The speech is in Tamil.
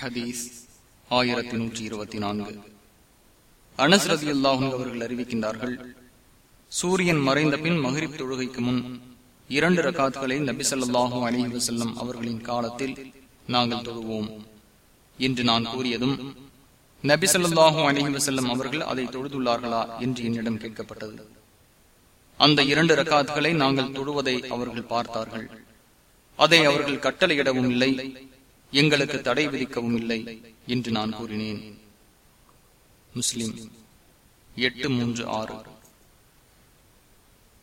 ஹதீஸ் ஆயிரத்தி நூற்றி இருபத்தி நான்கு. அனஸ்ரதி அல்லாஹும் அவர்கள் அறிவிக்கின்றார்கள் சூரியன் மறைந்த பின் மகிரிப் தொழுகைக்கு முன் இரண்டு ரகாத்களை நபிசல்லாஹூ அலி வசல்லம் அவர்களின் காலத்தில் நாங்கள் தொழுவோம் என்று நான் கூறியதும் நபிசல்லாஹூ அலி வசல்லம் அவர்கள் அதை தொழுதுள்ளார்களா என்று என்னிடம் கேட்கப்பட்டது. அந்த இரண்டு ரகாத்களை நாங்கள் தொழுவதை அவர்கள் பார்த்தார்கள். அதை அவர்கள் கட்டளையிடவும் இல்லை. எங்களுக்கு தடை விதிக்கவும் இல்லை என்று நான் கூறினேன். முஸ்லிம் எட்டு மூன்று ஆறு.